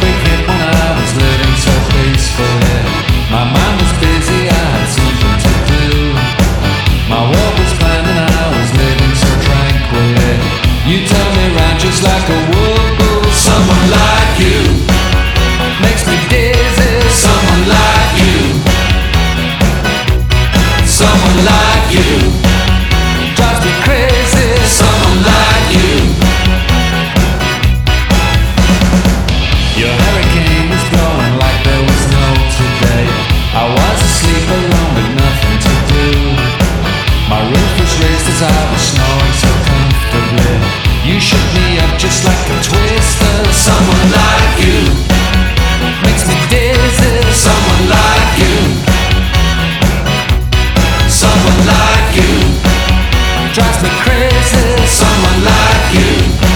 when I was living so peacefully. My mind was busy, I had something to do. My world was and I was living so tranquilly. You turn me round just like a whirlpool. Someone like you makes me dizzy. Someone like you. Someone like you. twist as I was snoring so comfortably. You shook me up just like a twister. Someone like you makes me dizzy. Someone like you. Someone like you drives me crazy. Someone like you.